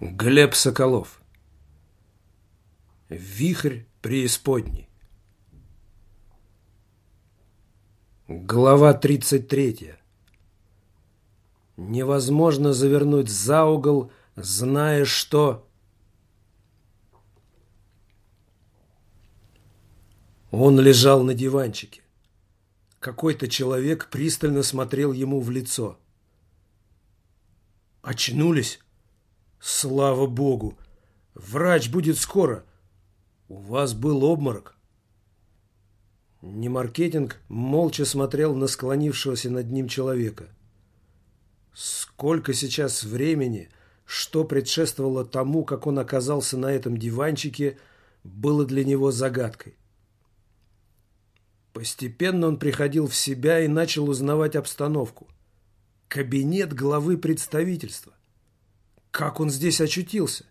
Глеб Соколов Вихрь преисподней Глава 33 Невозможно завернуть за угол, зная, что... Он лежал на диванчике. Какой-то человек пристально смотрел ему в лицо. «Очнулись?» Слава богу! Врач будет скоро. У вас был обморок. Не маркетинг молча смотрел на склонившегося над ним человека. Сколько сейчас времени, что предшествовало тому, как он оказался на этом диванчике, было для него загадкой. Постепенно он приходил в себя и начал узнавать обстановку. Кабинет главы представительства. Как он здесь очутился?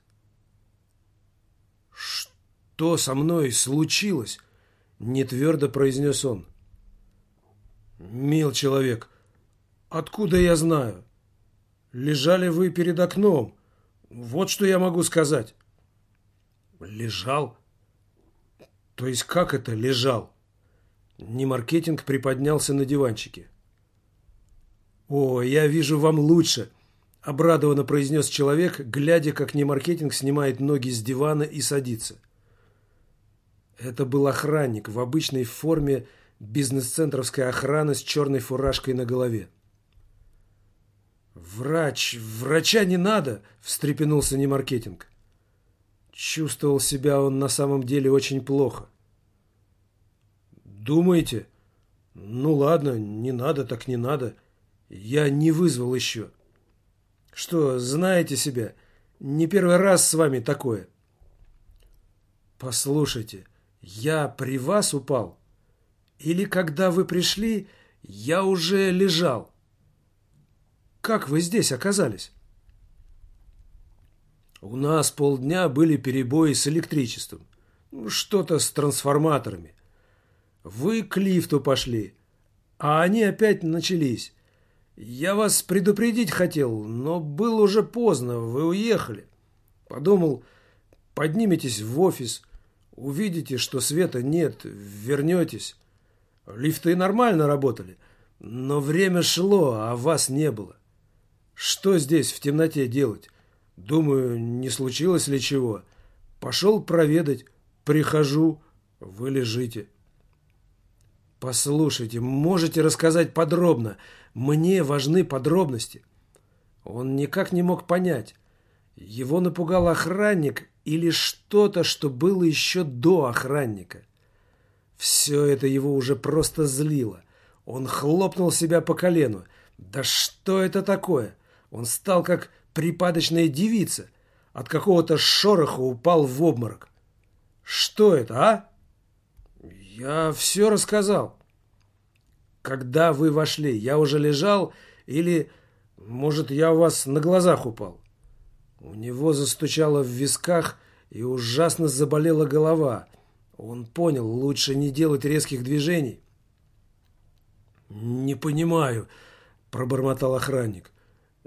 Что со мной случилось? Не твердо произнес он. Мил человек, откуда я знаю? Лежали вы перед окном. Вот что я могу сказать. Лежал? То есть как это лежал? Немаркетинг приподнялся на диванчике. О, я вижу вам лучше. Обрадованно произнес человек, глядя, как немаркетинг снимает ноги с дивана и садится. Это был охранник в обычной форме бизнес-центровской охраны с черной фуражкой на голове. «Врач! Врача не надо!» – встрепенулся немаркетинг. Чувствовал себя он на самом деле очень плохо. «Думаете? Ну ладно, не надо, так не надо. Я не вызвал еще». Что, знаете себя? Не первый раз с вами такое. Послушайте, я при вас упал? Или когда вы пришли, я уже лежал? Как вы здесь оказались? У нас полдня были перебои с электричеством. Что-то с трансформаторами. Вы к лифту пошли, а они опять начались. «Я вас предупредить хотел, но было уже поздно, вы уехали. Подумал, подниметесь в офис, увидите, что света нет, вернетесь. Лифты нормально работали, но время шло, а вас не было. Что здесь в темноте делать? Думаю, не случилось ли чего. Пошел проведать, прихожу, вы лежите». «Послушайте, можете рассказать подробно?» Мне важны подробности. Он никак не мог понять, его напугал охранник или что-то, что было еще до охранника. Все это его уже просто злило. Он хлопнул себя по колену. Да что это такое? Он стал как припадочная девица. От какого-то шороха упал в обморок. Что это, а? Я все рассказал. Когда вы вошли, я уже лежал или, может, я у вас на глазах упал? У него застучало в висках и ужасно заболела голова. Он понял, лучше не делать резких движений. «Не понимаю», — пробормотал охранник.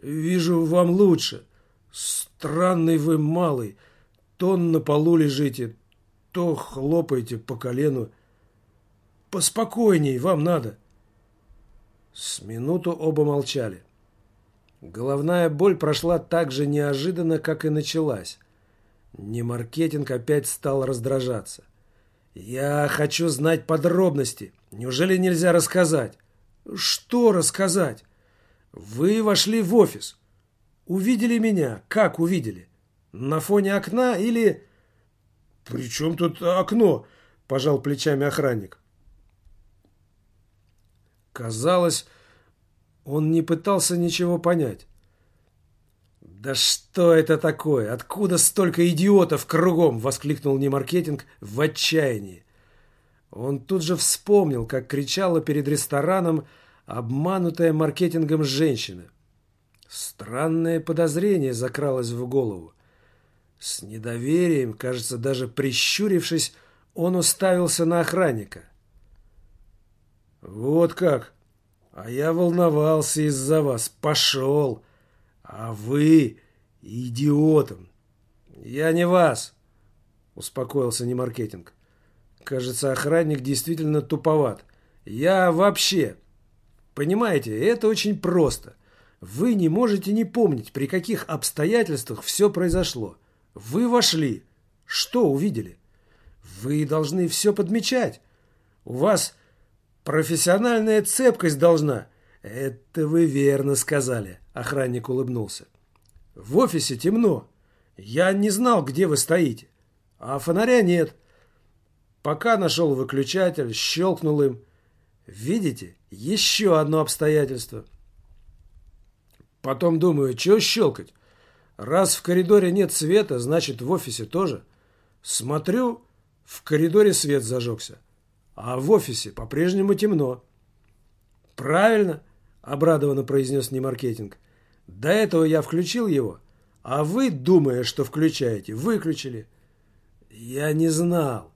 «Вижу, вам лучше. Странный вы малый. То на полу лежите, то хлопаете по колену. Поспокойней, вам надо». С минуту оба молчали. Головная боль прошла так же неожиданно, как и началась. Немаркетинг опять стал раздражаться. «Я хочу знать подробности. Неужели нельзя рассказать?» «Что рассказать?» «Вы вошли в офис. Увидели меня. Как увидели? На фоне окна или...» «При чем тут окно?» – пожал плечами охранник. Казалось, он не пытался ничего понять. «Да что это такое? Откуда столько идиотов кругом?» — воскликнул Немаркетинг в отчаянии. Он тут же вспомнил, как кричала перед рестораном обманутая маркетингом женщина. Странное подозрение закралось в голову. С недоверием, кажется, даже прищурившись, он уставился на охранника. «Вот как! А я волновался из-за вас. Пошел! А вы Идиотом. Я не вас, успокоился Немаркетинг. Кажется, охранник действительно туповат. Я вообще... Понимаете, это очень просто. Вы не можете не помнить, при каких обстоятельствах все произошло. Вы вошли. Что увидели? Вы должны все подмечать. У вас профессиональная цепкость должна. Это вы верно сказали, охранник улыбнулся. В офисе темно. Я не знал, где вы стоите. А фонаря нет. Пока нашел выключатель, щелкнул им. Видите, еще одно обстоятельство. Потом думаю, чего щелкать? Раз в коридоре нет света, значит в офисе тоже. Смотрю, в коридоре свет зажегся, а в офисе по-прежнему темно. Правильно, обрадованно произнес Немаркетинг. До этого я включил его, а вы, думая, что включаете, выключили. Я не знал.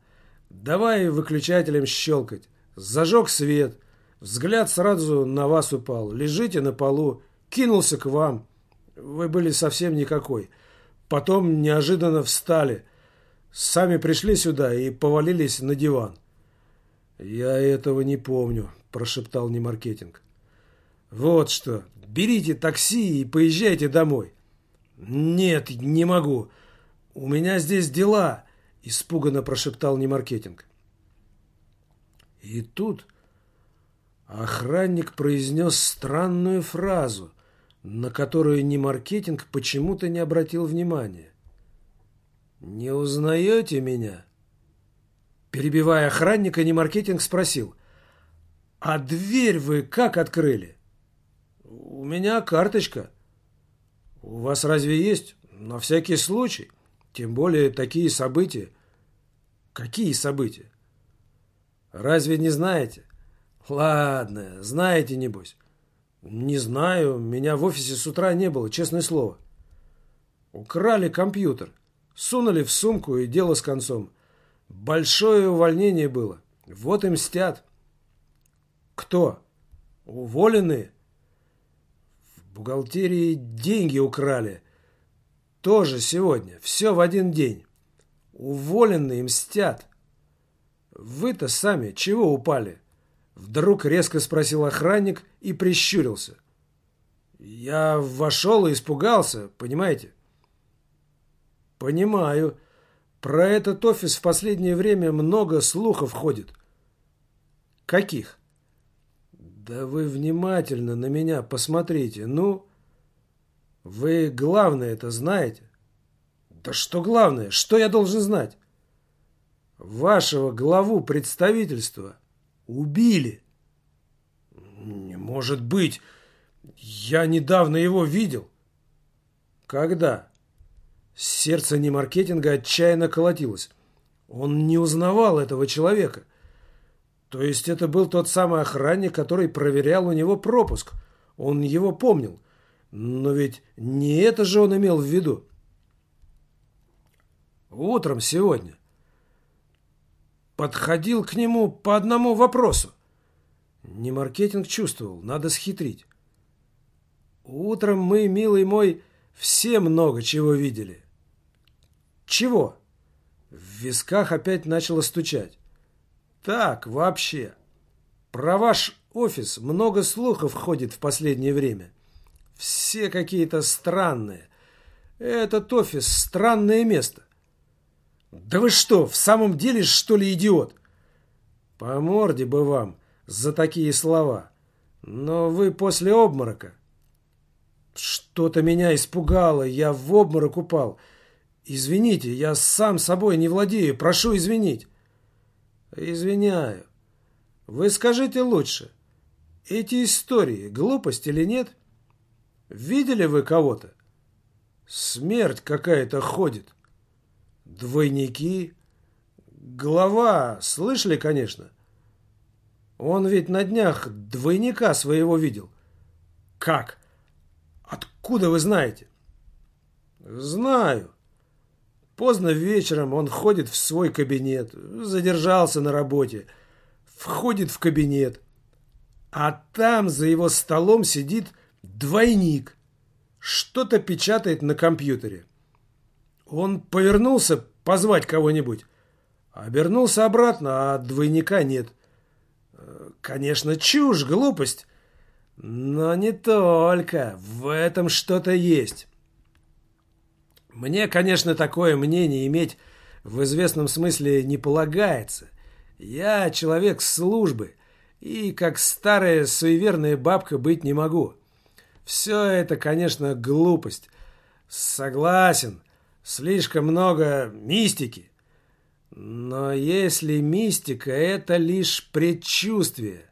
Давай выключателем щелкать. Зажег свет. Взгляд сразу на вас упал. Лежите на полу. Кинулся к вам. Вы были совсем никакой. Потом неожиданно встали. Сами пришли сюда и повалились на диван. «Я этого не помню», – прошептал Немаркетинг. «Вот что. Берите такси и поезжайте домой». «Нет, не могу. У меня здесь дела», – испуганно прошептал Немаркетинг. И тут охранник произнес странную фразу, на которую Немаркетинг почему-то не обратил внимания. «Не узнаете меня?» Перебивая охранника, Немаркетинг спросил. «А дверь вы как открыли?» «У меня карточка». «У вас разве есть?» «На всякий случай. Тем более такие события». «Какие события?» «Разве не знаете?» «Ладно, знаете, небось». «Не знаю. Меня в офисе с утра не было, честное слово». «Украли компьютер. Сунули в сумку и дело с концом. Большое увольнение было. Вот и мстят. Кто? Уволенные? В бухгалтерии деньги украли. Тоже сегодня. Все в один день. Уволенные мстят. Вы-то сами чего упали? Вдруг резко спросил охранник и прищурился. Я вошел и испугался, понимаете? Понимаю. Про этот офис в последнее время много слухов ходит. Каких? Да вы внимательно на меня посмотрите. Ну, вы главное это знаете? Да что главное? Что я должен знать? Вашего главу представительства убили. Не может быть. Я недавно его видел. Когда? Сердце немаркетинга отчаянно колотилось. Он не узнавал этого человека. То есть это был тот самый охранник, который проверял у него пропуск. Он его помнил. Но ведь не это же он имел в виду. Утром сегодня подходил к нему по одному вопросу. Не маркетинг чувствовал, надо схитрить. Утром мы, милый мой, все много чего видели. «Чего?» В висках опять начало стучать. «Так, вообще. Про ваш офис много слухов ходит в последнее время. Все какие-то странные. Этот офис – странное место». «Да вы что, в самом деле, что ли, идиот?» «По морде бы вам за такие слова. Но вы после обморока». «Что-то меня испугало, я в обморок упал». «Извините, я сам собой не владею, прошу извинить». «Извиняю. Вы скажите лучше, эти истории глупость или нет? Видели вы кого-то? Смерть какая-то ходит. Двойники. Глава, слышали, конечно? Он ведь на днях двойника своего видел. Как? Откуда вы знаете? Знаю. Поздно вечером он ходит в свой кабинет, задержался на работе, входит в кабинет, а там за его столом сидит двойник. что-то печатает на компьютере. Он повернулся позвать кого-нибудь. Обернулся обратно, а двойника нет. Конечно, чушь, глупость. Но не только. В этом что-то есть. Мне, конечно, такое мнение иметь в известном смысле не полагается. Я человек службы и как старая суеверная бабка быть не могу. Все это, конечно, глупость. Согласен, слишком много мистики. Но если мистика – это лишь предчувствие,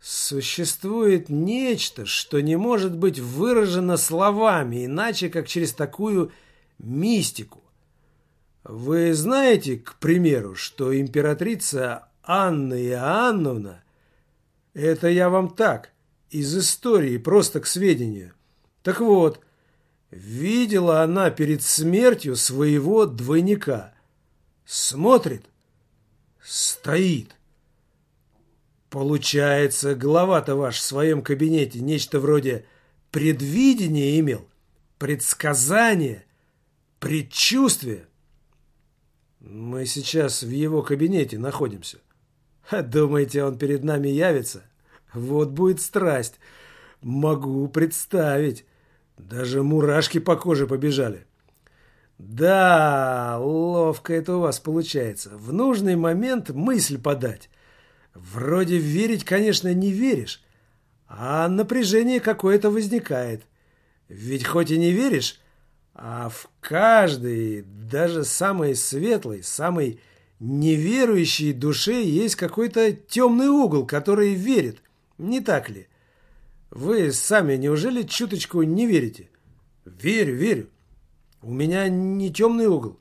существует нечто, что не может быть выражено словами, иначе как через такую мистику. Вы знаете, к примеру, что императрица Анна Иоанновна – это я вам так, из истории, просто к сведению. Так вот, видела она перед смертью своего двойника – Смотрит. Стоит. Получается, глава-то ваш в своем кабинете нечто вроде предвидения имел, предсказания, предчувствия. Мы сейчас в его кабинете находимся. Думаете, он перед нами явится? Вот будет страсть. Могу представить. Даже мурашки по коже побежали. Да, ловко это у вас получается. В нужный момент мысль подать. Вроде верить, конечно, не веришь, а напряжение какое-то возникает. Ведь хоть и не веришь, а в каждой, даже самой светлой, самой неверующей душе есть какой-то темный угол, который верит. Не так ли? Вы сами неужели чуточку не верите? Верю, верю. У меня не темный угол.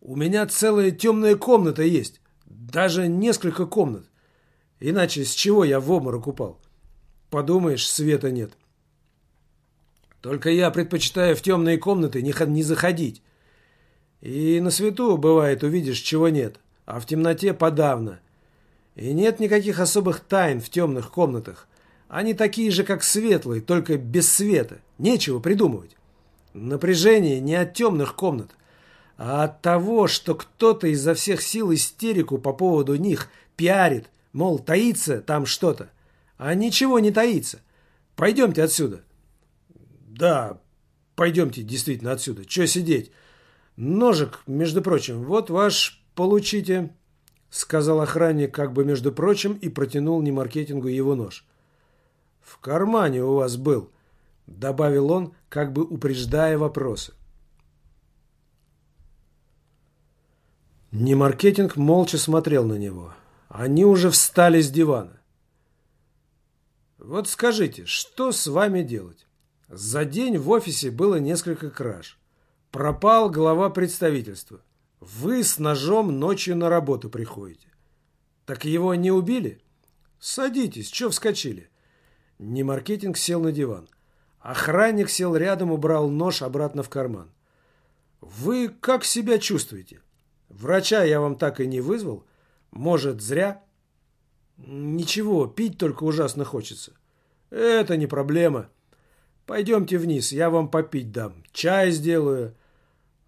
У меня целая темная комната есть. Даже несколько комнат. Иначе с чего я в обморок упал? Подумаешь, света нет. Только я предпочитаю в темные комнаты не, не заходить. И на свету, бывает, увидишь, чего нет, а в темноте подавно. И нет никаких особых тайн в темных комнатах. Они такие же, как светлые, только без света. Нечего придумывать. Напряжение не от темных комнат, а от того, что кто-то изо всех сил истерику по поводу них пиарит, мол, таится там что-то. А ничего не таится. Пойдемте отсюда. Да, пойдемте действительно отсюда. Че сидеть? Ножик, между прочим, вот ваш получите, сказал охранник как бы между прочим и протянул немаркетингу его нож. В кармане у вас был, добавил он, как бы упреждая вопросы. Немаркетинг молча смотрел на него. Они уже встали с дивана. Вот скажите, что с вами делать? За день в офисе было несколько краж. Пропал глава представительства. Вы с ножом ночью на работу приходите. Так его не убили? Садитесь, что вскочили? Немаркетинг сел на диван. Охранник сел рядом, убрал нож обратно в карман. «Вы как себя чувствуете? Врача я вам так и не вызвал. Может, зря?» «Ничего, пить только ужасно хочется». «Это не проблема. Пойдемте вниз, я вам попить дам. Чай сделаю.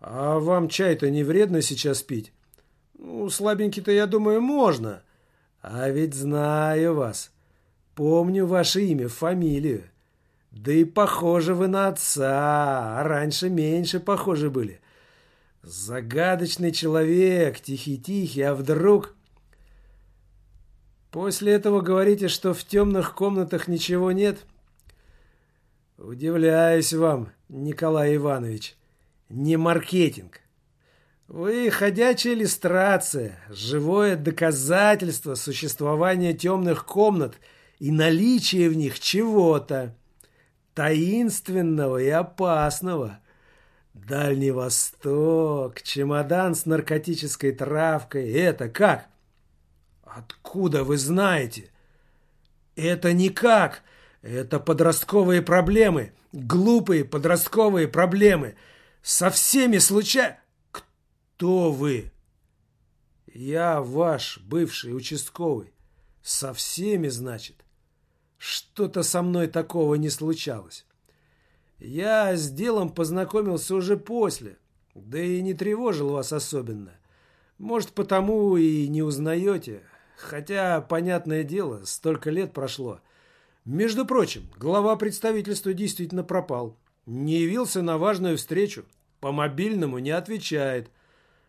А вам чай-то не вредно сейчас пить?» «Ну, слабенький-то, я думаю, можно. А ведь знаю вас. Помню ваше имя, фамилию. Да и похожи вы на отца, а раньше меньше похожи были. Загадочный человек, тихий-тихий, а вдруг... После этого говорите, что в темных комнатах ничего нет? Удивляюсь вам, Николай Иванович. Не маркетинг. Вы ходячая иллюстрация, живое доказательство существования темных комнат и наличия в них чего-то таинственного и опасного. Дальний Восток, чемодан с наркотической травкой. Это как? Откуда вы знаете? Это никак. Это подростковые проблемы. Глупые подростковые проблемы. Со всеми случай... Кто вы? Я ваш бывший участковый. Со всеми, значит. Что-то со мной такого не случалось. Я с делом познакомился уже после, да и не тревожил вас особенно. Может, потому и не узнаете, хотя, понятное дело, столько лет прошло. Между прочим, глава представительства действительно пропал. Не явился на важную встречу. По мобильному не отвечает.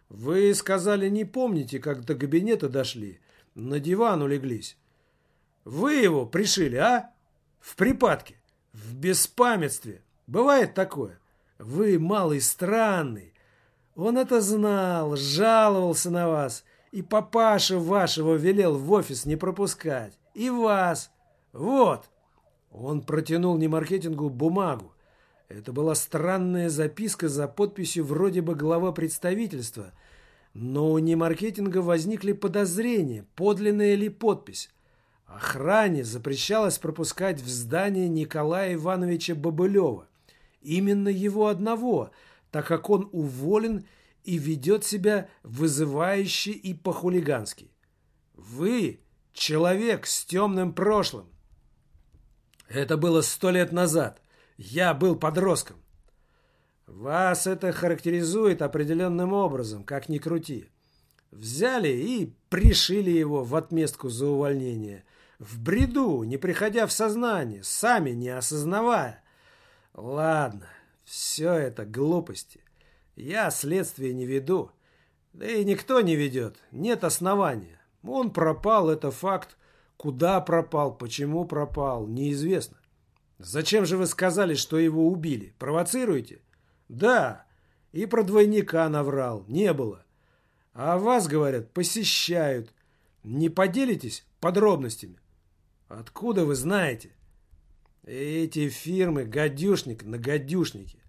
Вы сказали, не помните, как до кабинета дошли. На диван улеглись. Вы его пришили, а? В припадке, в беспамятстве. Бывает такое. Вы малый странный. Он это знал, жаловался на вас. И папаша вашего велел в офис не пропускать. И вас. Вот. Он протянул не маркетингу бумагу. Это была странная записка за подписью вроде бы глава представительства. Но у немаркетинга возникли подозрения, подлинная ли подпись. Охране запрещалось пропускать в здание Николая Ивановича Бобылева. Именно его одного, так как он уволен и ведет себя вызывающе и по-хулигански. Вы – человек с темным прошлым. Это было сто лет назад. Я был подростком. Вас это характеризует определенным образом, как ни крути. Взяли и пришили его в отместку за увольнение. В бреду, не приходя в сознание, сами не осознавая. Ладно, все это глупости. Я следствие не веду. Да и никто не ведет. Нет основания. Он пропал, это факт. Куда пропал, почему пропал, неизвестно. Зачем же вы сказали, что его убили? Провоцируете? Да. И про двойника наврал. Не было. А вас, говорят, посещают. Не поделитесь подробностями? Откуда вы знаете? Эти фирмы гадюшник на гадюшнике.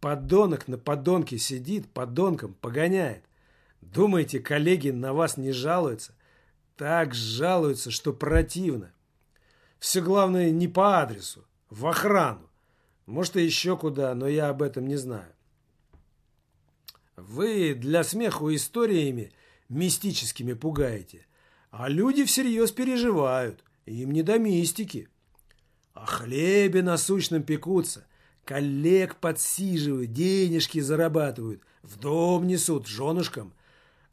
Подонок на подонке сидит, подонком погоняет. Думаете, коллеги на вас не жалуются? Так жалуются, что противно. Все главное не по адресу, в охрану. Может, и еще куда, но я об этом не знаю. Вы для смеху историями мистическими пугаете, а люди всерьез переживают, им не до мистики. О хлебе насущном пекутся – Коллег подсиживают, денежки зарабатывают, в дом несут женушкам.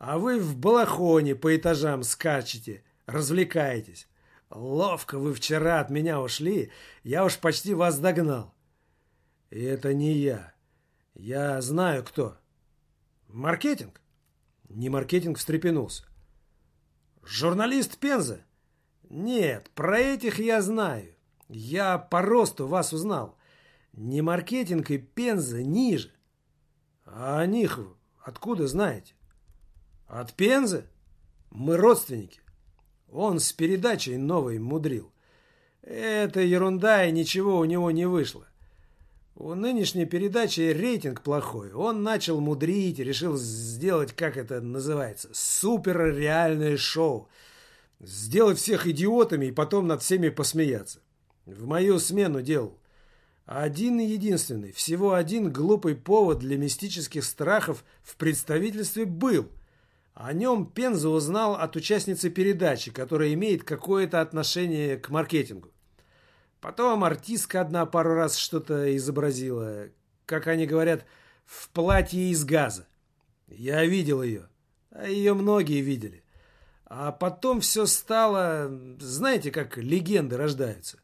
А вы в балахоне по этажам скачете, развлекаетесь. Ловко вы вчера от меня ушли, я уж почти вас догнал. И это не я. Я знаю, кто. Маркетинг? Не маркетинг встрепенулся. Журналист Пенза? Нет, про этих я знаю. Я по росту вас узнал. Не маркетинг и Пенза ниже. А о них откуда знаете? От Пензы? Мы родственники. Он с передачей новой мудрил. Это ерунда, и ничего у него не вышло. У нынешней передачи рейтинг плохой. Он начал мудрить, решил сделать, как это называется, суперреальное шоу. Сделать всех идиотами и потом над всеми посмеяться. В мою смену делал. Один и единственный, всего один глупый повод для мистических страхов в представительстве был. О нем Пенза узнал от участницы передачи, которая имеет какое-то отношение к маркетингу. Потом артистка одна пару раз что-то изобразила, как они говорят, в платье из газа. Я видел ее, а ее многие видели. А потом все стало, знаете, как легенды рождаются.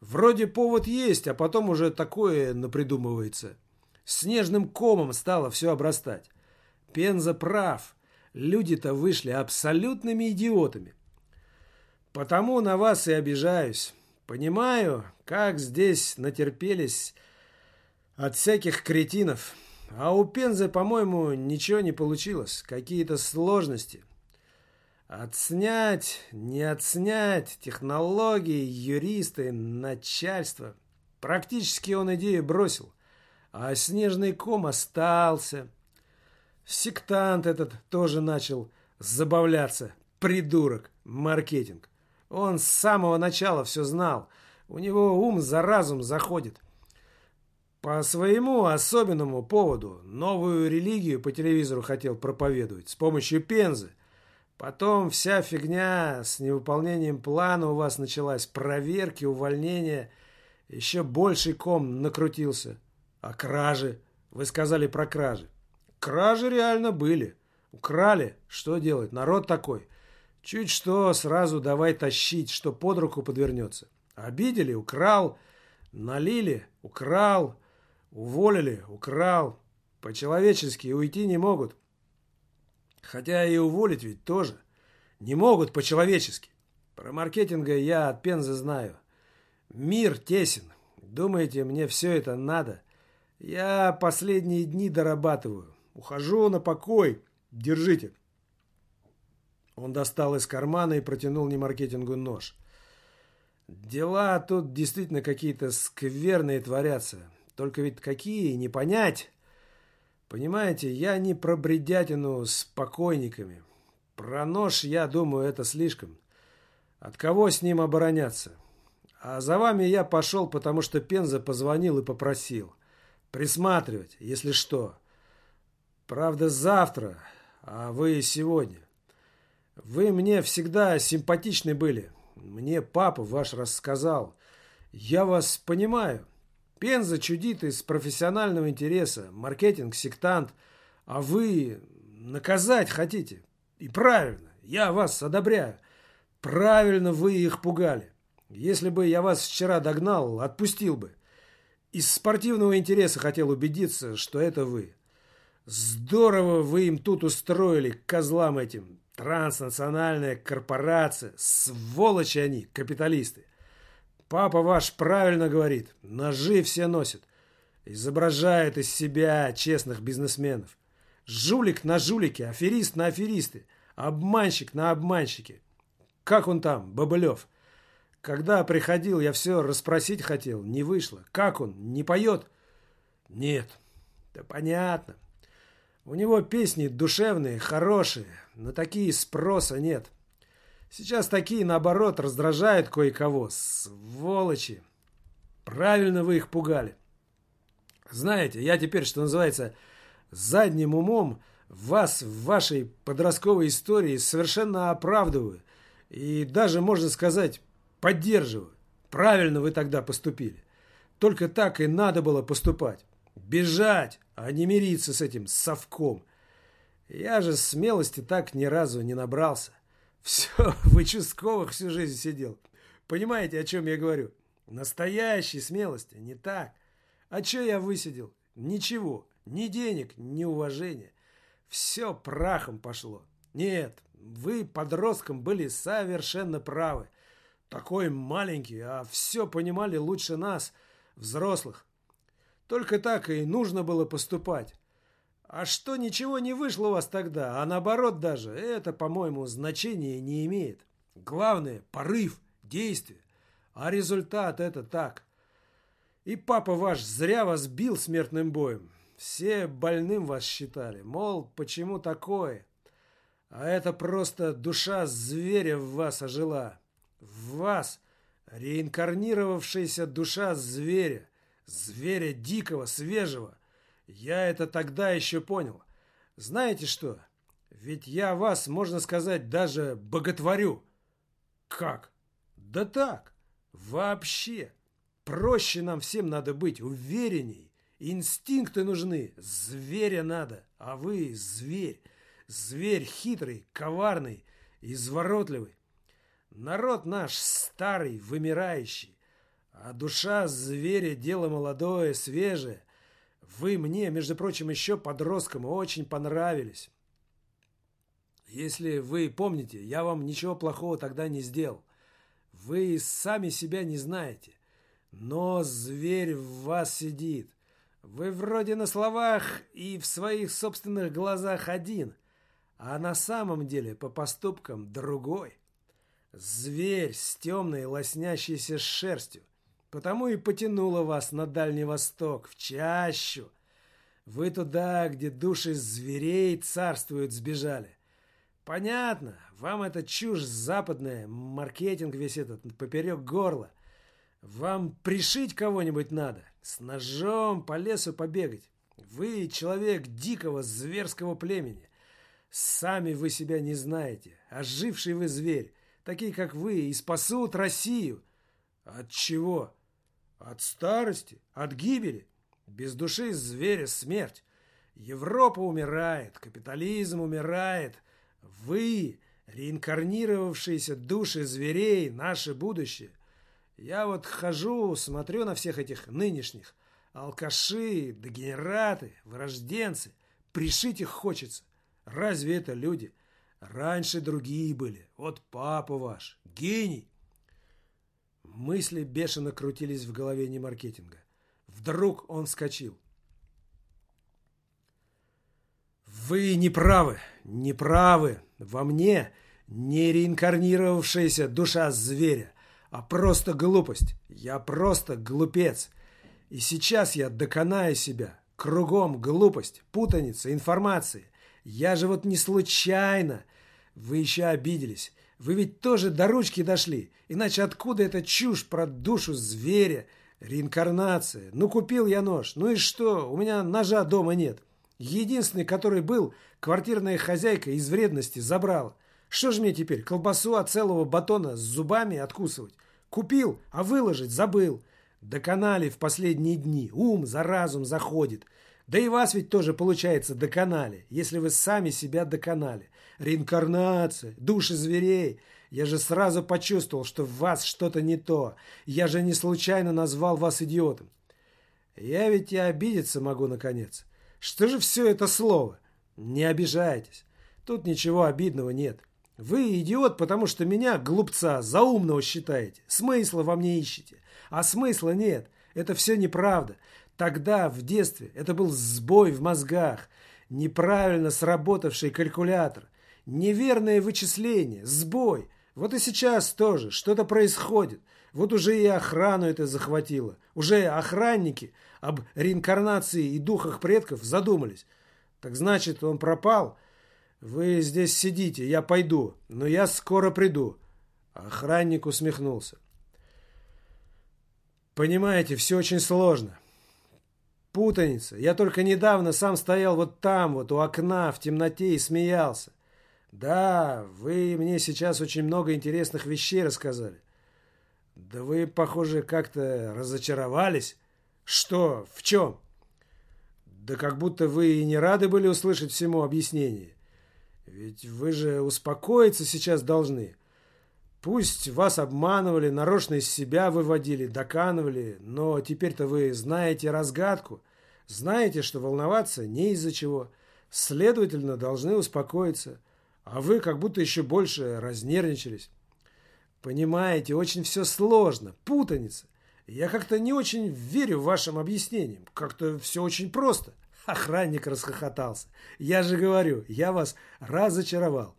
Вроде повод есть, а потом уже такое напридумывается. Снежным комом стало все обрастать. Пенза прав. Люди-то вышли абсолютными идиотами. Потому на вас и обижаюсь. Понимаю, как здесь натерпелись от всяких кретинов. А у Пензы, по-моему, ничего не получилось. Какие-то сложности. Отснять, не отснять, технологии, юристы, начальство. Практически он идею бросил, а снежный ком остался. Сектант этот тоже начал забавляться. Придурок, маркетинг. Он с самого начала все знал. У него ум за разум заходит. По своему особенному поводу новую религию по телевизору хотел проповедовать с помощью пензы – Потом вся фигня с невыполнением плана у вас началась. Проверки, увольнения. Еще больший ком накрутился. А кражи? Вы сказали про кражи. Кражи реально были. Украли. Что делать? Народ такой. Чуть что, сразу давай тащить, что под руку подвернется. Обидели? Украл. Налили? Украл. Уволили? Украл. По-человечески уйти не могут. Хотя и уволить ведь тоже. Не могут по-человечески. Про маркетинга я от Пензы знаю. Мир тесен. Думаете, мне все это надо? Я последние дни дорабатываю. Ухожу на покой. Держите. Он достал из кармана и протянул немаркетингу нож. Дела тут действительно какие-то скверные творятся. Только ведь какие, не понять. Понимаете, я не про бредятину с покойниками. Про нож, я думаю, это слишком. От кого с ним обороняться? А за вами я пошел, потому что Пенза позвонил и попросил. Присматривать, если что. Правда, завтра, а вы сегодня. Вы мне всегда симпатичны были. Мне папа ваш рассказал. Я вас понимаю. Пенза чудит из профессионального интереса. Маркетинг, сектант. А вы наказать хотите. И правильно. Я вас одобряю. Правильно вы их пугали. Если бы я вас вчера догнал, отпустил бы. Из спортивного интереса хотел убедиться, что это вы. Здорово вы им тут устроили, козлам этим. Транснациональная корпорация. Сволочи они, капиталисты. Папа ваш правильно говорит. Ножи все носят. Изображает из себя честных бизнесменов. Жулик на жулике, аферист на аферисты, обманщик на обманщике. Как он там, Бабылев? Когда приходил, я все расспросить хотел, не вышло. Как он, не поет? Нет. Да понятно. У него песни душевные, хорошие, но такие спроса нет. Сейчас такие, наоборот, раздражают кое-кого. Сволочи. Правильно вы их пугали. Знаете, я теперь, что называется, задним умом вас в вашей подростковой истории совершенно оправдываю. И даже, можно сказать, поддерживаю. Правильно вы тогда поступили. Только так и надо было поступать. Бежать, а не мириться с этим совком. Я же смелости так ни разу не набрался. Все, в участковых всю жизнь сидел. Понимаете, о чем я говорю? Настоящей смелости, не так. А что я высидел? Ничего. Ни денег, ни уважения. Все прахом пошло. Нет, вы подростком были совершенно правы. Такой маленький, а все понимали лучше нас, взрослых. Только так и нужно было поступать. А что ничего не вышло у вас тогда, а наоборот даже, это, по-моему, значения не имеет. Главное – порыв, действие. А результат – это так. И папа ваш зря вас бил смертным боем. Все больным вас считали. Мол, почему такое? А это просто душа зверя в вас ожила. В вас реинкарнировавшаяся душа зверя. Зверя дикого, свежего. Я это тогда еще понял. Знаете что? Ведь я вас, можно сказать, даже боготворю. Как? Да так. Вообще. Проще нам всем надо быть, уверенней. Инстинкты нужны. Зверя надо. А вы зверь. Зверь хитрый, коварный, изворотливый. Народ наш старый, вымирающий. А душа зверя – дело молодое, свежее. Вы мне, между прочим, еще подросткам очень понравились. Если вы помните, я вам ничего плохого тогда не сделал. Вы сами себя не знаете. Но зверь в вас сидит. Вы вроде на словах и в своих собственных глазах один, а на самом деле по поступкам другой. Зверь с темной лоснящейся шерстью. Потому и потянуло вас на Дальний Восток, в чащу. Вы туда, где души зверей царствуют, сбежали. Понятно, вам эта чушь западная, маркетинг весь этот поперек горла. Вам пришить кого-нибудь надо, с ножом по лесу побегать. Вы человек дикого зверского племени. Сами вы себя не знаете, оживший вы зверь, такие как вы, и спасут Россию. От чего? От старости? От гибели? Без души зверя смерть. Европа умирает, капитализм умирает. Вы, реинкарнировавшиеся души зверей, наше будущее. Я вот хожу, смотрю на всех этих нынешних. Алкаши, дегенераты, вырожденцы. Пришить их хочется. Разве это люди? Раньше другие были. Вот папа ваш. Гений. Мысли бешено крутились в голове немаркетинга. Вдруг он вскочил. Вы не правы, не правы. Во мне не реинкарнировавшаяся душа зверя, а просто глупость. Я просто глупец. И сейчас я доконаю себя. Кругом глупость, путаница, информации. Я же вот не случайно. Вы еще обиделись. Вы ведь тоже до ручки дошли. Иначе откуда эта чушь про душу зверя? Реинкарнация. Ну, купил я нож. Ну и что? У меня ножа дома нет. Единственный, который был, квартирная хозяйка из вредности забрала. Что же мне теперь, колбасу от целого батона с зубами откусывать? Купил, а выложить забыл. Доконали в последние дни. Ум за разум заходит. Да и вас ведь тоже, получается, доконали, если вы сами себя доконали. Реинкарнация, души зверей. Я же сразу почувствовал, что в вас что-то не то. Я же не случайно назвал вас идиотом. Я ведь и обидеться могу, наконец. Что же все это слово? Не обижайтесь. Тут ничего обидного нет. Вы идиот, потому что меня, глупца, заумного считаете. Смысла во мне ищете. А смысла нет. Это все неправда. Тогда, в детстве, это был сбой в мозгах, неправильно сработавший калькулятор, неверное вычисление, сбой. Вот и сейчас тоже что-то происходит. Вот уже и охрану это захватило. Уже охранники об реинкарнации и духах предков задумались. Так значит, он пропал? Вы здесь сидите, я пойду, но я скоро приду. Охранник усмехнулся. Понимаете, все очень сложно. Путаница. Я только недавно сам стоял вот там, вот у окна, в темноте и смеялся. Да, вы мне сейчас очень много интересных вещей рассказали. Да вы, похоже, как-то разочаровались. Что? В чем? Да как будто вы и не рады были услышать всему объяснение. Ведь вы же успокоиться сейчас должны. Пусть вас обманывали, нарочно из себя выводили, доканывали, но теперь-то вы знаете разгадку, знаете, что волноваться не из-за чего, следовательно, должны успокоиться, а вы как будто еще больше разнервничались. Понимаете, очень все сложно, путаница. Я как-то не очень верю вашим объяснениям, как-то все очень просто. Охранник расхохотался. Я же говорю, я вас разочаровал.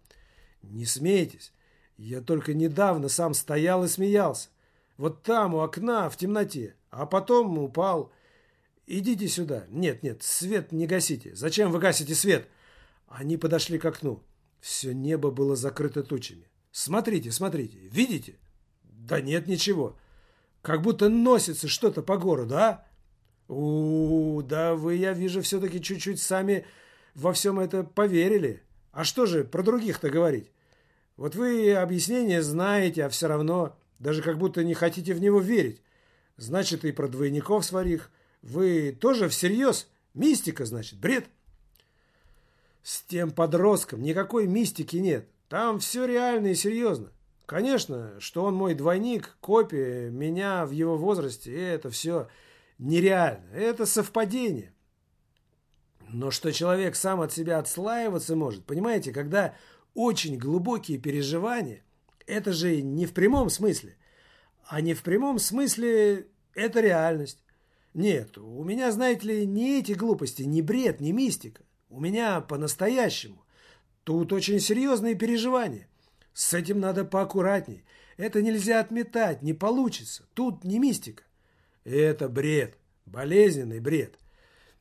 Не смейтесь. Я только недавно сам стоял и смеялся. Вот там, у окна, в темноте. А потом упал. Идите сюда. Нет, нет, свет не гасите. Зачем вы гасите свет? Они подошли к окну. Все небо было закрыто тучами. Смотрите, смотрите. Видите? Да нет, ничего. Как будто носится что-то по городу, а? у, -у, -у да вы, я вижу, все-таки чуть-чуть сами во всем это поверили. А что же про других-то говорить? Вот вы объяснение знаете, а все равно даже как будто не хотите в него верить. Значит, и про двойников своих вы тоже всерьез? Мистика, значит, бред? С тем подростком никакой мистики нет. Там все реально и серьезно. Конечно, что он мой двойник, копия меня в его возрасте, это все нереально. Это совпадение. Но что человек сам от себя отслаиваться может, понимаете, когда очень глубокие переживания, это же не в прямом смысле, а не в прямом смысле это реальность. Нет, у меня, знаете ли, не эти глупости, не бред, не мистика. У меня по-настоящему. Тут очень серьезные переживания. С этим надо поаккуратней. Это нельзя отметать, не получится. Тут не мистика. Это бред, болезненный бред.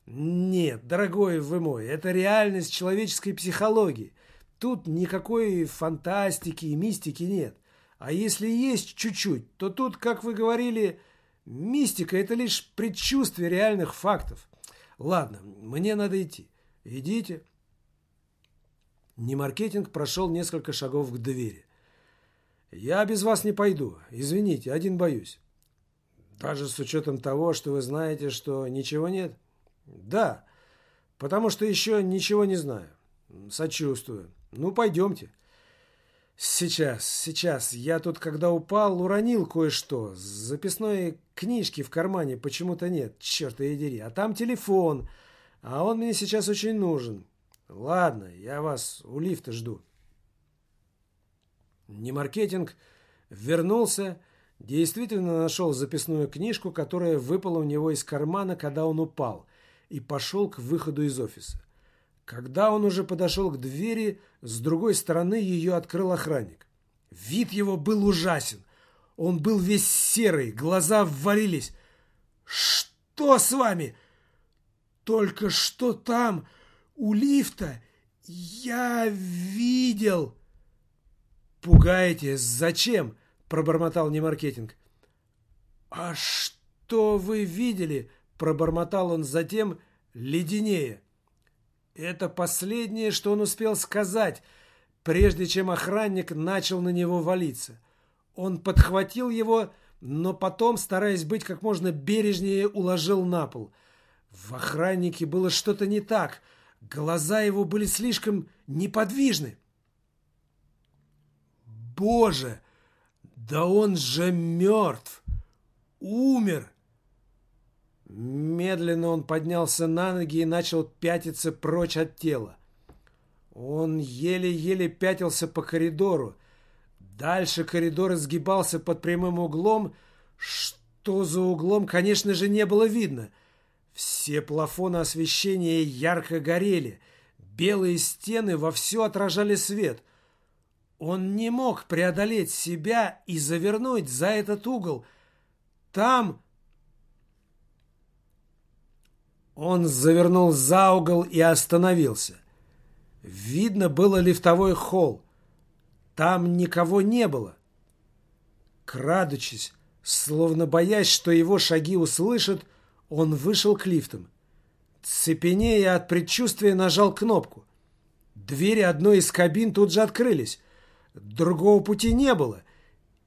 Нет, дорогой вы мой, это реальность человеческой психологии. Тут никакой фантастики и мистики нет. А если есть чуть-чуть, то тут, как вы говорили, мистика – это лишь предчувствие реальных фактов. Ладно, мне надо идти. Идите. Немаркетинг прошел несколько шагов к двери. «Я без вас не пойду. Извините, один боюсь». Даже с учетом того, что вы знаете, что ничего нет? Да, потому что еще ничего не знаю. Сочувствую. Ну, пойдемте. Сейчас, сейчас. Я тут, когда упал, уронил кое-что. Записной книжки в кармане почему-то нет. Черт и дери. А там телефон. А он мне сейчас очень нужен. Ладно, я вас у лифта жду. Не маркетинг вернулся, действительно нашел записную книжку, которая выпала у него из кармана, когда он упал, и пошел к выходу из офиса. Когда он уже подошел к двери, с другой стороны ее открыл охранник. Вид его был ужасен. Он был весь серый, глаза ввалились. «Что с вами?» «Только что там, у лифта, я видел...» «Пугаете? Зачем?» – пробормотал немаркетинг. «А что вы видели?» – пробормотал он затем леденее. Это последнее, что он успел сказать, прежде чем охранник начал на него валиться. Он подхватил его, но потом, стараясь быть как можно бережнее, уложил на пол. В охраннике было что-то не так. Глаза его были слишком неподвижны. «Боже! Да он же мертв! Умер!» Медленно он поднялся на ноги и начал пятиться прочь от тела. Он еле-еле пятился по коридору. Дальше коридор изгибался под прямым углом. Что за углом, конечно же, не было видно. Все плафоны освещения ярко горели. Белые стены вовсю отражали свет. Он не мог преодолеть себя и завернуть за этот угол. Там Он завернул за угол и остановился. Видно было лифтовой холл. Там никого не было. Крадучись, словно боясь, что его шаги услышат, он вышел к лифтам. Цепенея от предчувствия нажал кнопку. Двери одной из кабин тут же открылись. Другого пути не было.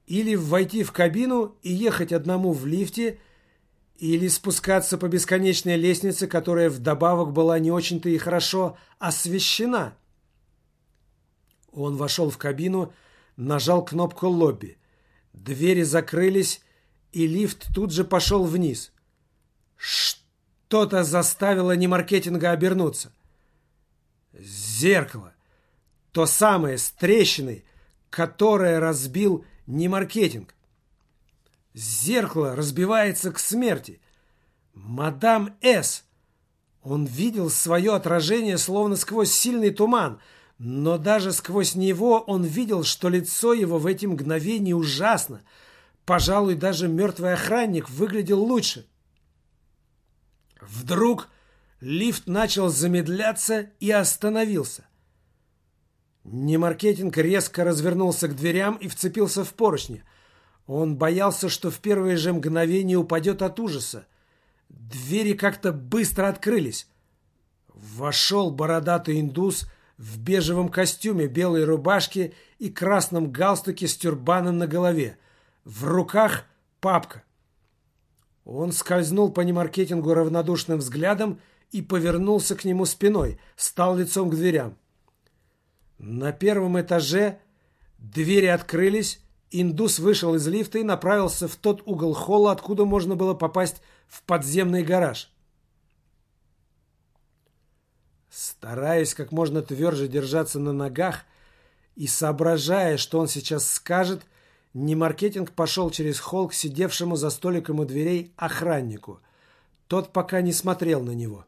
Или войти в кабину и ехать одному в лифте – или спускаться по бесконечной лестнице, которая вдобавок была не очень-то и хорошо освещена. Он вошел в кабину, нажал кнопку лобби. Двери закрылись, и лифт тут же пошел вниз. Что-то заставило немаркетинга обернуться. Зеркало. То самое с трещиной, которое разбил немаркетинг. Зеркало разбивается к смерти. Мадам С. Он видел свое отражение словно сквозь сильный туман, но даже сквозь него он видел, что лицо его в эти мгновения ужасно. Пожалуй, даже мертвый охранник выглядел лучше. Вдруг лифт начал замедляться и остановился. Немаркетинг резко развернулся к дверям и вцепился в поручни – он боялся, что в первые же мгновения упадет от ужаса. Двери как-то быстро открылись. Вошел бородатый индус в бежевом костюме, белой рубашке и красном галстуке с тюрбаном на голове. В руках папка. Он скользнул по немаркетингу равнодушным взглядом и повернулся к нему спиной, стал лицом к дверям. На первом этаже двери открылись, Индус вышел из лифта и направился в тот угол холла, откуда можно было попасть в подземный гараж. Стараясь как можно тверже держаться на ногах и соображая, что он сейчас скажет, Немаркетинг пошел через холл к сидевшему за столиком у дверей охраннику. Тот пока не смотрел на него.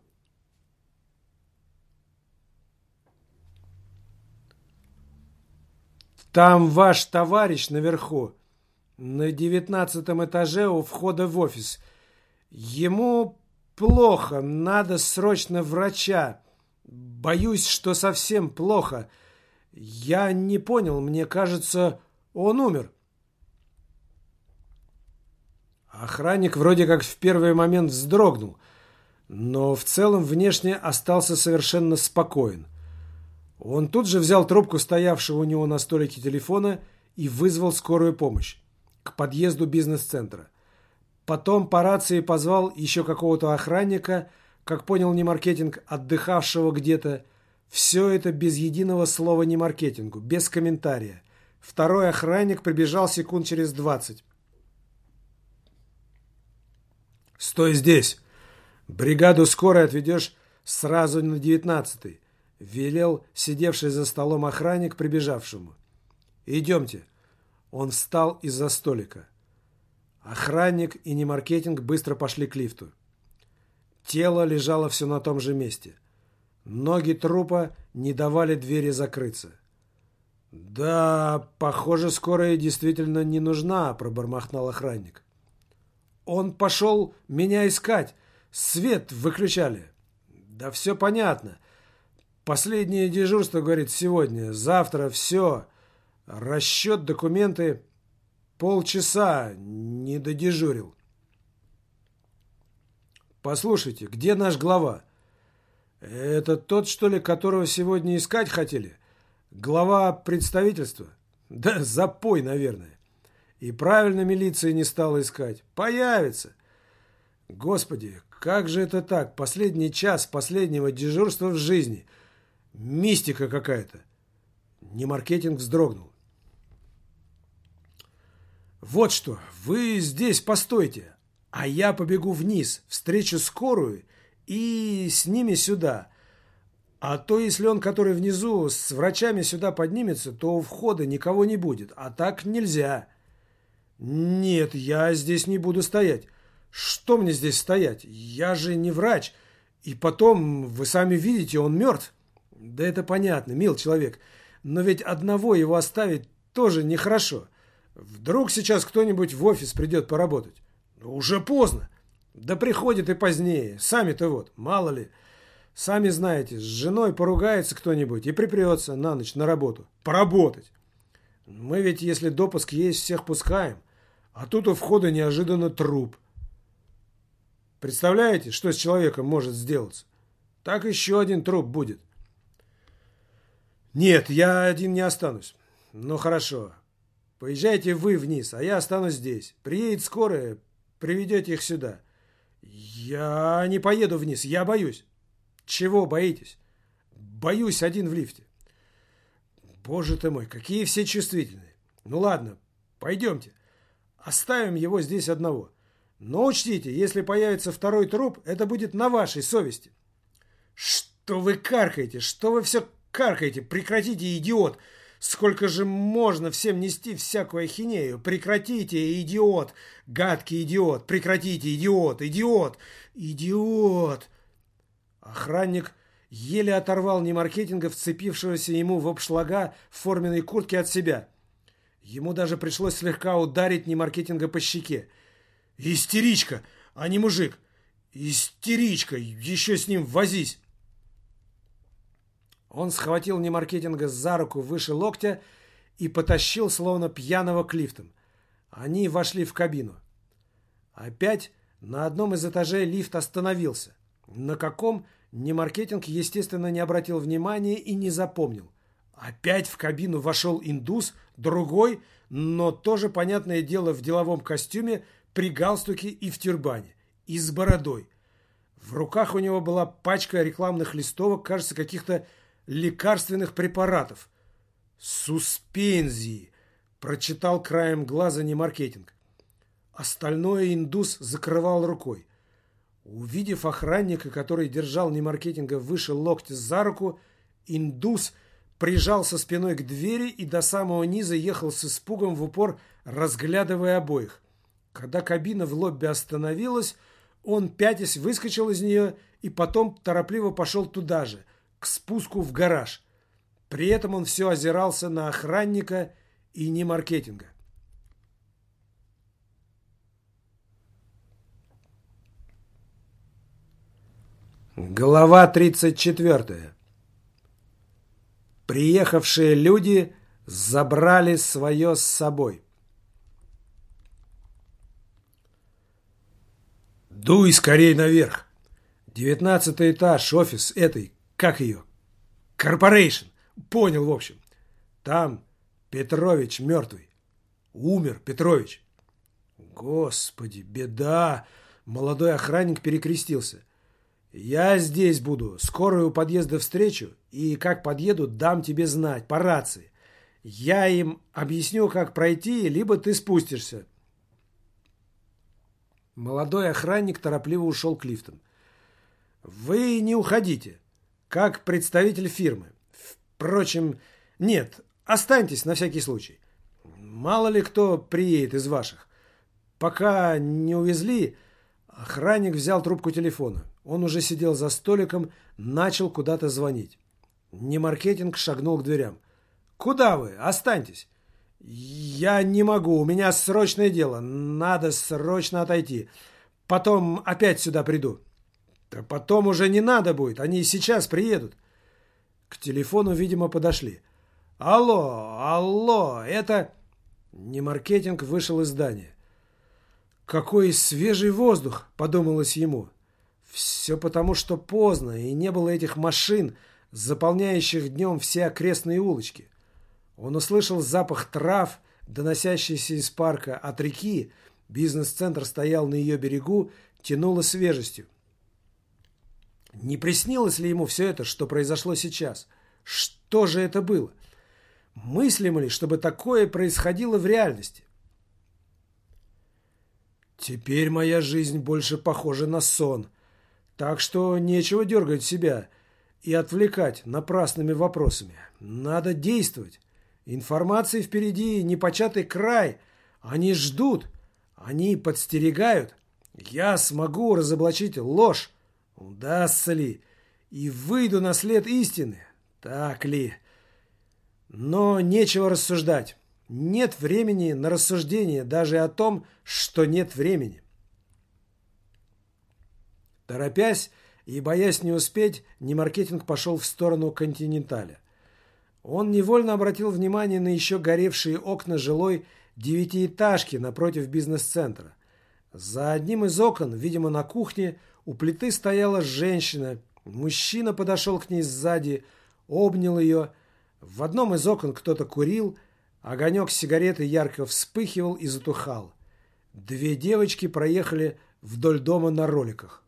Там ваш товарищ наверху, на девятнадцатом этаже у входа в офис. Ему плохо, надо срочно врача. Боюсь, что совсем плохо. Я не понял, мне кажется, он умер. Охранник вроде как в первый момент вздрогнул, но в целом внешне остался совершенно спокоен. Он тут же взял трубку стоявшего у него на столике телефона и вызвал скорую помощь к подъезду бизнес-центра. Потом по рации позвал еще какого-то охранника, как понял не маркетинг, отдыхавшего где-то. Все это без единого слова не маркетингу, без комментария. Второй охранник прибежал секунд через двадцать. «Стой здесь! Бригаду скорой отведешь сразу на девятнадцатый», — велел сидевший за столом охранник прибежавшему. «Идемте». Он встал из-за столика. Охранник и немаркетинг быстро пошли к лифту. Тело лежало все на том же месте. Ноги трупа не давали двери закрыться. «Да, похоже, скорая действительно не нужна», — пробормахнул охранник. «Он пошел меня искать. Свет выключали». «Да все понятно. Последнее дежурство, говорит, сегодня. Завтра все. Расчет, документы. Полчаса не додежурил». «Послушайте, где наш глава?» «Это тот, что ли, которого сегодня искать хотели?» Глава представительства? Да запой, наверное. И правильно милиция не стала искать. Появится. Господи, как же это так? Последний час последнего дежурства в жизни. Мистика какая-то. Не маркетинг вздрогнул. Вот что, вы здесь постойте, а я побегу вниз, встречу скорую и с ними сюда. А то, если он, который внизу, с врачами сюда поднимется, то у входа никого не будет. А так нельзя. Нет, я здесь не буду стоять. Что мне здесь стоять? Я же не врач. И потом, вы сами видите, он мертв. Да это понятно, мил человек. Но ведь одного его оставить тоже нехорошо. Вдруг сейчас кто-нибудь в офис придет поработать. Уже поздно. Да приходит и позднее. Сами-то вот, мало ли. Сами знаете, с женой поругается кто-нибудь и припрется на ночь на работу. Поработать. Мы ведь, если допуск есть, всех пускаем. А тут у входа неожиданно труп. Представляете, что с человеком может сделаться? Так еще один труп будет. Нет, я один не останусь. Ну хорошо. Поезжайте вы вниз, а я останусь здесь. Приедет скорая, приведете их сюда. Я не поеду вниз, я боюсь. Чего боитесь? Боюсь один в лифте. Боже ты мой, какие все чувствительные. Ну ладно, пойдемте. Оставим его здесь одного. Но учтите, если появится второй труп, это будет на вашей совести. Что вы каркаете? Что вы все каркаете? Прекратите, идиот! Сколько же можно всем нести всякую ахинею? Прекратите, идиот! Гадкий идиот! Прекратите, идиот! Идиот! Идиот! Охранник еле оторвал немаркетинга, вцепившегося ему в обшлага в форменной куртке от себя. Ему даже пришлось слегка ударить немаркетинга по щеке. «Истеричка, а не мужик! Истеричка! Еще с ним возись!» Он схватил немаркетинга за руку выше локтя и потащил, словно пьяного к лифтам. Они вошли в кабину. Опять на одном из этажей лифт остановился. На каком ни маркетинг, естественно, не обратил внимания и не запомнил. Опять в кабину вошел индус, другой, но тоже, понятное дело, в деловом костюме, при галстуке и в тюрбане, и с бородой. В руках у него была пачка рекламных листовок, кажется, каких-то лекарственных препаратов. «Суспензии», – прочитал краем глаза не маркетинг. Остальное индус закрывал рукой. Увидев охранника, который держал немаркетинга выше локтя за руку, индус прижался спиной к двери и до самого низа ехал с испугом в упор, разглядывая обоих. Когда кабина в лобби остановилась, он, пятясь, выскочил из нее и потом торопливо пошел туда же, к спуску в гараж. При этом он все озирался на охранника и немаркетинга. Глава 34. Приехавшие люди забрали свое с собой. Дуй скорей наверх. Девятнадцатый этаж, офис этой, как ее? Корпорейшн. Понял, в общем. Там Петрович мертвый. Умер Петрович. Господи, беда! Молодой охранник перекрестился. Я здесь буду, скоро у подъезда встречу, и как подъеду, дам тебе знать, по рации. Я им объясню, как пройти, либо ты спустишься. Молодой охранник торопливо ушел к лифтам. Вы не уходите, как представитель фирмы. Впрочем, нет, останьтесь на всякий случай. Мало ли кто приедет из ваших. Пока не увезли, охранник взял трубку телефона. Он уже сидел за столиком, начал куда-то звонить. Немаркетинг шагнул к дверям. «Куда вы? Останьтесь!» «Я не могу, у меня срочное дело. Надо срочно отойти. Потом опять сюда приду». «Да потом уже не надо будет, они сейчас приедут». К телефону, видимо, подошли. «Алло, алло, это...» Немаркетинг вышел из здания. «Какой свежий воздух!» – подумалось ему. Все потому, что поздно, и не было этих машин, заполняющих днем все окрестные улочки. Он услышал запах трав, доносящийся из парка от реки. Бизнес-центр стоял на ее берегу, тянуло свежестью. Не приснилось ли ему все это, что произошло сейчас? Что же это было? Мыслимо ли, чтобы такое происходило в реальности? Теперь моя жизнь больше похожа на сон – так что нечего дергать себя и отвлекать напрасными вопросами. Надо действовать. Информации впереди непочатый край. Они ждут. Они подстерегают. Я смогу разоблачить ложь. Удастся ли? И выйду на след истины. Так ли? Но нечего рассуждать. Нет времени на рассуждение даже о том, что нет времени. Торопясь и боясь не успеть, Немаркетинг пошел в сторону Континенталя. Он невольно обратил внимание на еще горевшие окна жилой девятиэтажки напротив бизнес-центра. За одним из окон, видимо, на кухне, у плиты стояла женщина. Мужчина подошел к ней сзади, обнял ее. В одном из окон кто-то курил, огонек сигареты ярко вспыхивал и затухал. Две девочки проехали вдоль дома на роликах.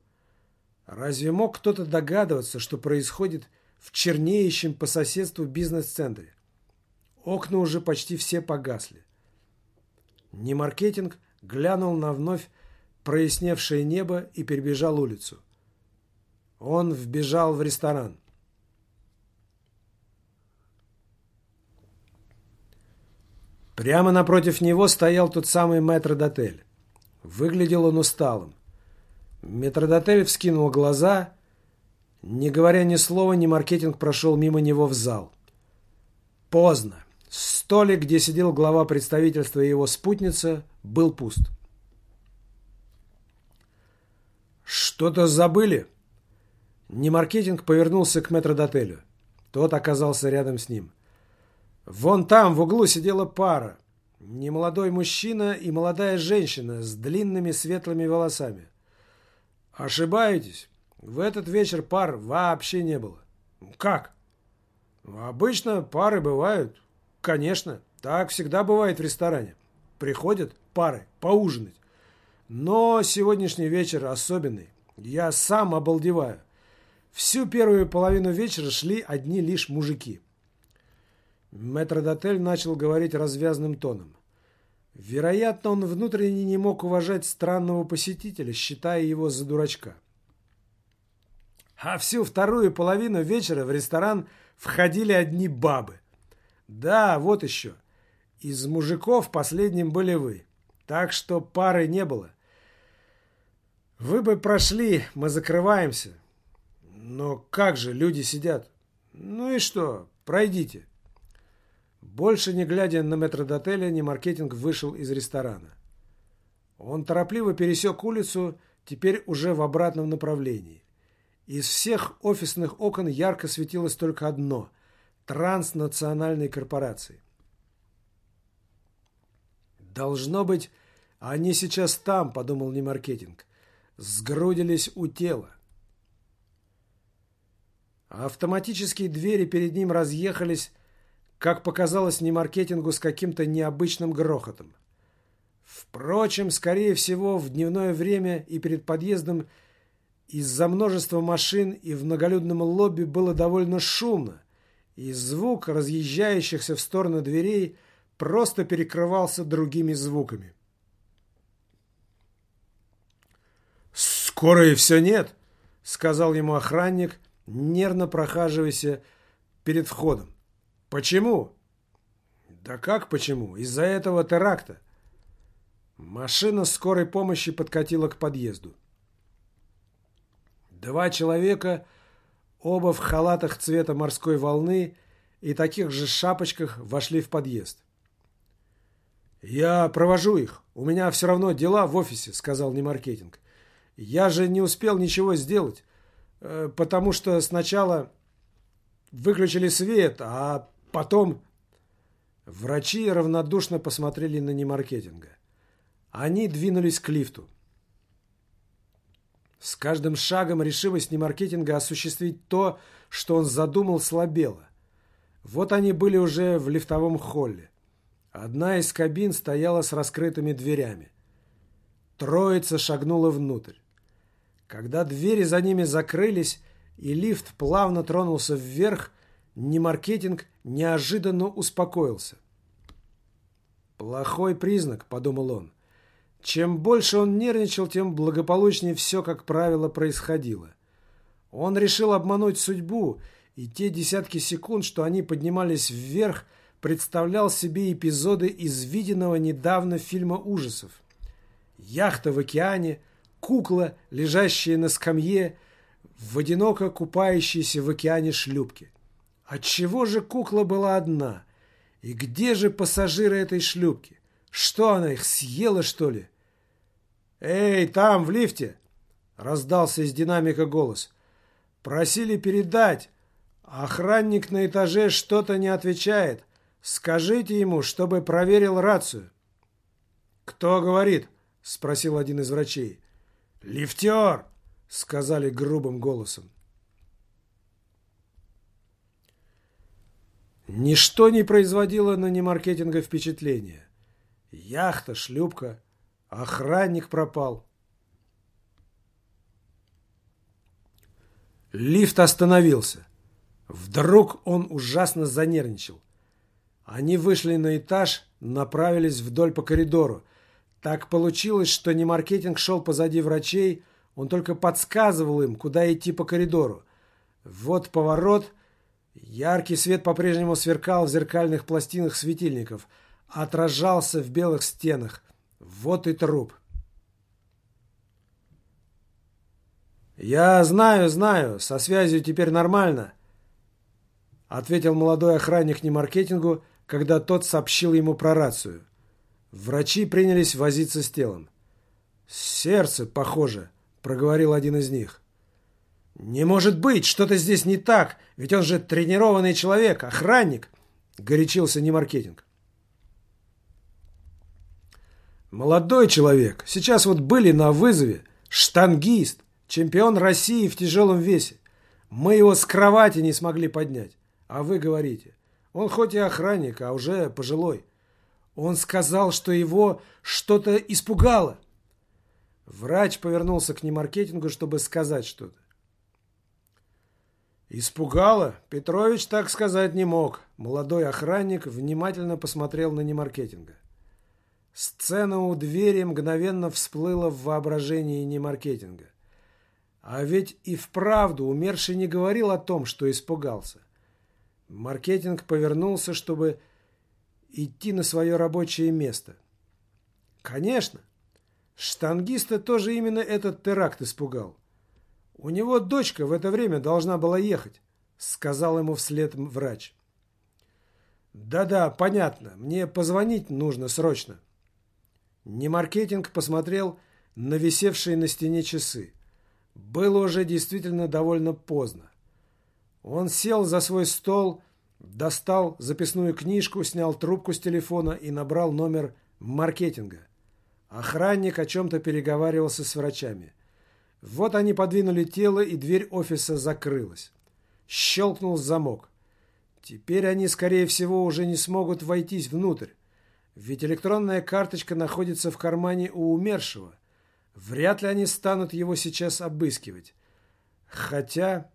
Разве мог кто-то догадываться, что происходит в чернеющем по соседству бизнес-центре? Окна уже почти все погасли. Немаркетинг глянул на вновь проясневшее небо и перебежал улицу. Он вбежал в ресторан. Прямо напротив него стоял тот самый мэтр-дотель. Выглядел он усталым. Метродотель вскинул глаза. Не говоря ни слова, ни маркетинг прошел мимо него в зал. Поздно. Столик, где сидел глава представительства и его спутница, был пуст. «Что-то забыли?» Немаркетинг повернулся к метродотелю. Тот оказался рядом с ним. Вон там, в углу, сидела пара. Немолодой мужчина и молодая женщина с длинными светлыми волосами. Ошибаетесь. В этот вечер пар вообще не было. Как? Обычно пары бывают. Конечно, так всегда бывает в ресторане. Приходят пары поужинать. Но сегодняшний вечер особенный. Я сам обалдеваю. Всю первую половину вечера шли одни лишь мужики. Метродотель начал говорить развязным тоном. Вероятно, он внутренне не мог уважать странного посетителя, считая его за дурачка. А всю вторую половину вечера в ресторан входили одни бабы. Да, вот еще. Из мужиков последним были вы. Так что пары не было. Вы бы прошли, мы закрываемся. Но как же, люди сидят. Ну и что, пройдите. Больше не глядя на метродотеля, ни маркетинг вышел из ресторана. Он торопливо пересек улицу, теперь уже в обратном направлении. Из всех офисных окон ярко светилось только одно – транснациональной корпорации. «Должно быть, они сейчас там», – подумал Немаркетинг. «Сгрудились у тела». Автоматические двери перед ним разъехались, как показалось не маркетингу с каким-то необычным грохотом. Впрочем, скорее всего, в дневное время и перед подъездом из-за множества машин и в многолюдном лобби было довольно шумно, и звук разъезжающихся в сторону дверей просто перекрывался другими звуками. «Скоро и все нет», — сказал ему охранник, нервно прохаживаясь перед входом. «Почему?» «Да как почему? Из-за этого теракта». Машина скорой помощи подкатила к подъезду. Два человека, оба в халатах цвета морской волны и таких же шапочках, вошли в подъезд. «Я провожу их. У меня все равно дела в офисе», — сказал Немаркетинг. «Я же не успел ничего сделать, э, потому что сначала выключили свет, а потом...» Врачи равнодушно посмотрели на Немаркетинга. Они двинулись к лифту. С каждым шагом решимость немаркетинга осуществить то, что он задумал, слабела. Вот они были уже в лифтовом холле. Одна из кабин стояла с раскрытыми дверями. Троица шагнула внутрь. Когда двери за ними закрылись и лифт плавно тронулся вверх, немаркетинг неожиданно успокоился. «Плохой признак», — подумал он. Чем больше он нервничал, тем благополучнее все, как правило, происходило. Он решил обмануть судьбу, и те десятки секунд, что они поднимались вверх, представлял себе эпизоды из виденного недавно фильма ужасов. Яхта в океане, кукла, лежащая на скамье, в одиноко купающейся в океане шлюпке. Отчего же кукла была одна? И где же пассажиры этой шлюпки? Что она их съела, что ли? «Эй, там, в лифте!» — раздался из динамика голос. «Просили передать. Охранник на этаже что-то не отвечает. Скажите ему, чтобы проверил рацию». «Кто говорит?» — спросил один из врачей. «Лифтер!» — сказали грубым голосом. Ничто не производило на немаркетинга впечатления. Яхта, шлюпка — Охранник пропал. Лифт остановился. Вдруг он ужасно занервничал. Они вышли на этаж, направились вдоль по коридору. Так получилось, что не маркетинг шел позади врачей, он только подсказывал им, куда идти по коридору. Вот поворот. Яркий свет по-прежнему сверкал в зеркальных пластинах светильников, отражался в белых стенах. Вот и труп. «Я знаю, знаю, со связью теперь нормально», — ответил молодой охранник немаркетингу, когда тот сообщил ему про рацию. Врачи принялись возиться с телом. «Сердце, похоже», — проговорил один из них. «Не может быть, что-то здесь не так, ведь он же тренированный человек, охранник», — горячился немаркетинг. Молодой человек. Сейчас вот были на вызове. Штангист. Чемпион России в тяжелом весе. Мы его с кровати не смогли поднять. А вы говорите. Он хоть и охранник, а уже пожилой. Он сказал, что его что-то испугало. Врач повернулся к немаркетингу, чтобы сказать что-то. Испугало? Петрович так сказать не мог. Молодой охранник внимательно посмотрел на немаркетинга. Сцена у двери мгновенно всплыла в воображении немаркетинга. А ведь и вправду умерший не говорил о том, что испугался. Маркетинг повернулся, чтобы идти на свое рабочее место. Конечно, штангиста тоже именно этот теракт испугал. У него дочка в это время должна была ехать, сказал ему вслед врач. Да-да, понятно, мне позвонить нужно срочно. Немаркетинг посмотрел на висевшие на стене часы. Было уже действительно довольно поздно. Он сел за свой стол, достал записную книжку, снял трубку с телефона и набрал номер маркетинга. Охранник о чем-то переговаривался с врачами. Вот они подвинули тело, и дверь офиса закрылась. Щелкнул замок. Теперь они, скорее всего, уже не смогут войтись внутрь. Ведь электронная карточка находится в кармане у умершего. Вряд ли они станут его сейчас обыскивать. Хотя